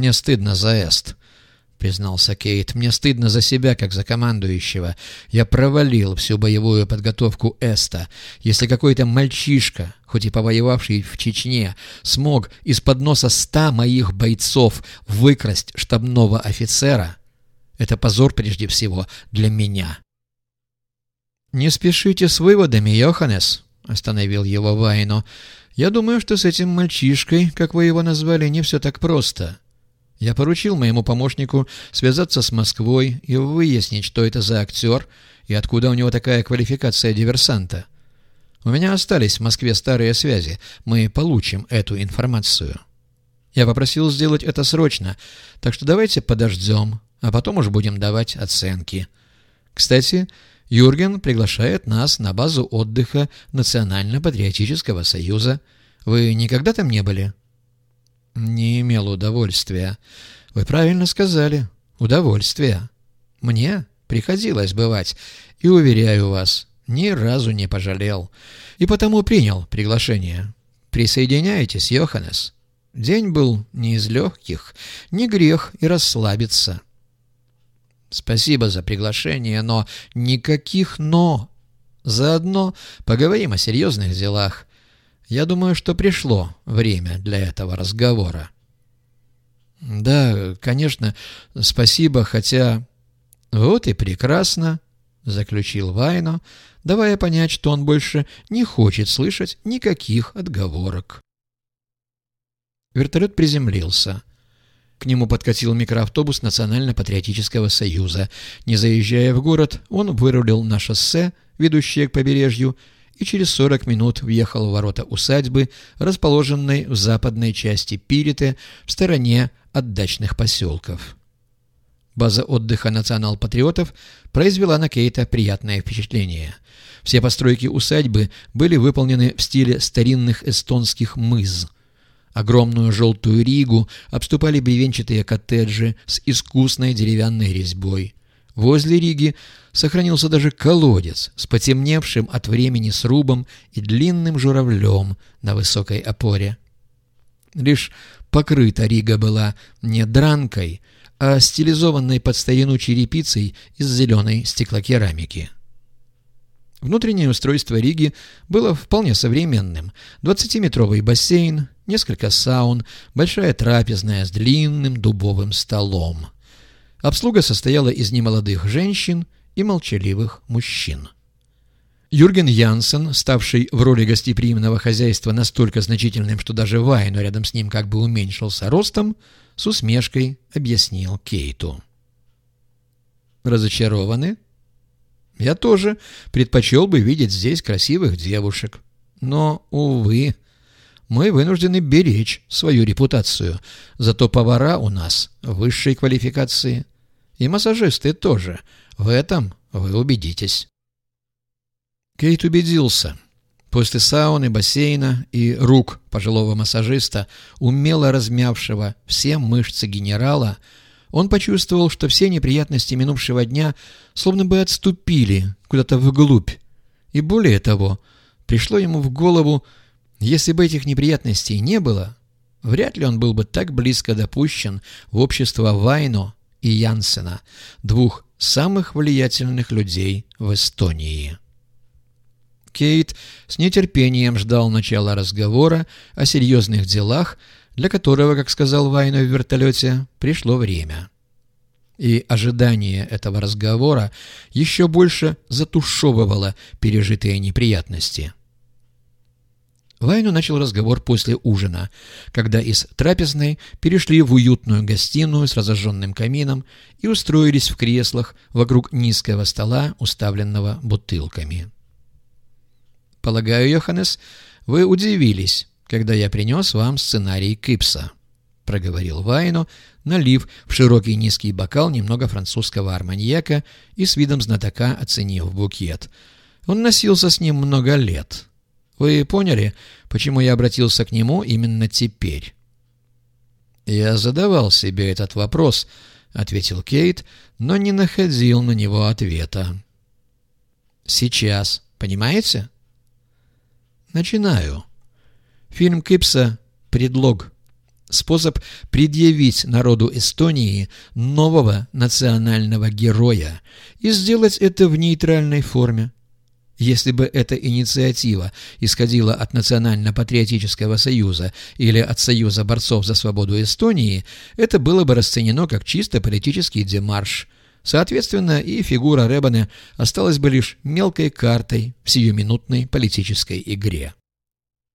«Мне стыдно за Эст», — признался Кейт. «Мне стыдно за себя, как за командующего. Я провалил всю боевую подготовку Эста. Если какой-то мальчишка, хоть и повоевавший в Чечне, смог из-под носа ста моих бойцов выкрасть штабного офицера, это позор прежде всего для меня». «Не спешите с выводами, Йоханнес», — остановил его Вайно. «Я думаю, что с этим мальчишкой, как вы его назвали, не все так просто. Я поручил моему помощнику связаться с Москвой и выяснить, что это за актер и откуда у него такая квалификация диверсанта. У меня остались в Москве старые связи. Мы получим эту информацию. Я попросил сделать это срочно, так что давайте подождем, а потом уж будем давать оценки. Кстати, Юрген приглашает нас на базу отдыха Национально-патриотического союза. Вы никогда там не были? Не имел удовольствия. Вы правильно сказали. Удовольствия. Мне приходилось бывать. И, уверяю вас, ни разу не пожалел. И потому принял приглашение. Присоединяйтесь, Йоханнес. День был не из легких, не грех и расслабиться. Спасибо за приглашение, но никаких «но». Заодно поговорим о серьезных делах. Я думаю, что пришло время для этого разговора. Да, конечно, спасибо, хотя... Вот и прекрасно, заключил Вайно, давая понять, что он больше не хочет слышать никаких отговорок. Вертолет приземлился. К нему подкатил микроавтобус Национально-патриотического союза. Не заезжая в город, он вырулил на шоссе, ведущее к побережью, и через 40 минут въехал в ворота усадьбы, расположенной в западной части Пириты, в стороне от дачных поселков. База отдыха национал-патриотов произвела на Кейта приятное впечатление. Все постройки усадьбы были выполнены в стиле старинных эстонских мыз – Огромную желтую Ригу обступали бревенчатые коттеджи с искусной деревянной резьбой. Возле Риги сохранился даже колодец с потемневшим от времени срубом и длинным журавлем на высокой опоре. Лишь покрыта Рига была не дранкой, а стилизованной под старину черепицей из зеленой стеклокерамики. Внутреннее устройство Риги было вполне современным. 20-метровый бассейн, несколько саун, большая трапезная с длинным дубовым столом. Обслуга состояла из немолодых женщин и молчаливых мужчин. Юрген Янсен, ставший в роли гостеприимного хозяйства настолько значительным, что даже Вайну рядом с ним как бы уменьшился ростом, с усмешкой объяснил Кейту. «Разочарованы?» Я тоже предпочел бы видеть здесь красивых девушек. Но, увы, мы вынуждены беречь свою репутацию. Зато повара у нас высшей квалификации. И массажисты тоже. В этом вы убедитесь. Кейт убедился. После сауны, бассейна и рук пожилого массажиста, умело размявшего все мышцы генерала, он почувствовал, что все неприятности минувшего дня словно бы отступили куда-то вглубь. И более того, пришло ему в голову, если бы этих неприятностей не было, вряд ли он был бы так близко допущен в общество Вайно и Янсена, двух самых влиятельных людей в Эстонии. Кейт с нетерпением ждал начала разговора о серьезных делах, для которого, как сказал Вайно в вертолете, пришло время. И ожидание этого разговора еще больше затушевывало пережитые неприятности. Вайну начал разговор после ужина, когда из трапезной перешли в уютную гостиную с разожженным камином и устроились в креслах вокруг низкого стола, уставленного бутылками. «Полагаю, Йоханнес, вы удивились, когда я принес вам сценарий Кипса», — проговорил Вайну, налив в широкий низкий бокал немного французского арманьяка и с видом знатока оценив букет. Он носился с ним много лет. Вы поняли, почему я обратился к нему именно теперь?» «Я задавал себе этот вопрос», — ответил Кейт, но не находил на него ответа. «Сейчас, понимаете?» «Начинаю». Фильм Кипса — предлог. способ предъявить народу Эстонии нового национального героя и сделать это в нейтральной форме. Если бы эта инициатива исходила от Национально-патриотического союза или от Союза борцов за свободу Эстонии, это было бы расценено как чисто политический демарш. Соответственно, и фигура Ребане осталась бы лишь мелкой картой в сиюминутной политической игре.